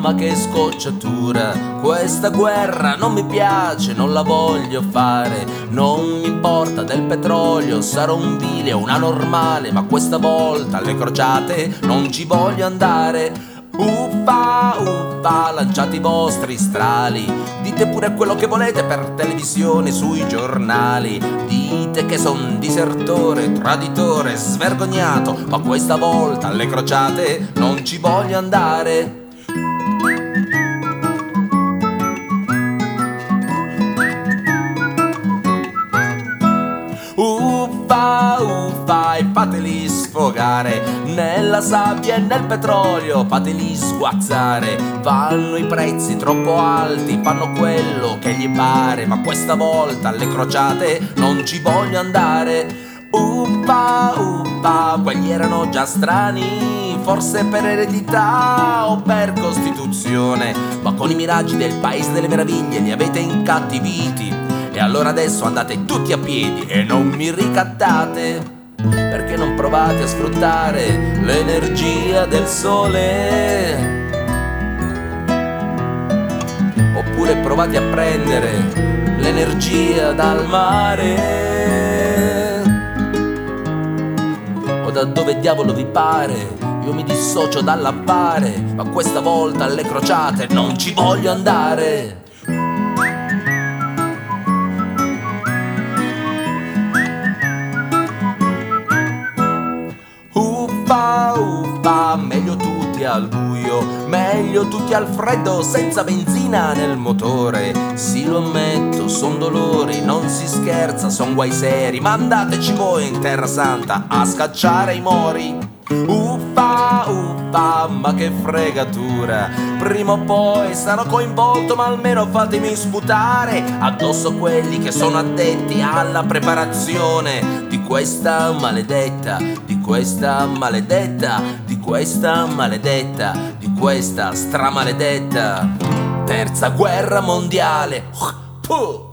ma che scocciatura. Questa guerra non mi piace, non la voglio fare. Non mi importa del petrolio, sarò un vile, una normale, ma questa volta alle crociate non ci voglio andare. Uffa, uffa, lanciate i vostri strali. Dite pure quello che volete per televisione, sui giornali. Dite che son disertore, traditore, svergognato. Ma questa volta alle crociate non ci voglio andare. Uffa, uffa e fateli sfogare. Nella sabbia e nel petrolio fateli sguazzare. Vanno i prezzi troppo alti, fanno quello che gli pare. Ma questa volta alle crociate non ci voglio andare. Uffa, uffa, quelli erano già strani. Forse per eredità o per costituzione. Ma con i miraggi del paese delle meraviglie li avete incattiviti. E allora adesso andate tutti a piedi e non mi ricattate. Perché non provate a sfruttare l'energia del sole? Oppure provate a prendere l'energia dal mare? O da dove diavolo vi pare? Io mi dissocio dall'appare, ma questa volta alle crociate non ci voglio andare. Tutti al buio, meglio tutti al freddo, senza benzina nel motore. Sì, lo ammetto, son dolori, non si scherza, son guai seri, ma andateci voi in Terra Santa a scacciare i mori. Uffa, uffa, ma che fregatura. Prima o poi sarò coinvolto, ma almeno fatemi sputare addosso quelli che sono addetti alla preparazione di questa maledetta, di questa maledetta, di questa maledetta, di questa stramaledetta terza guerra mondiale. Puh.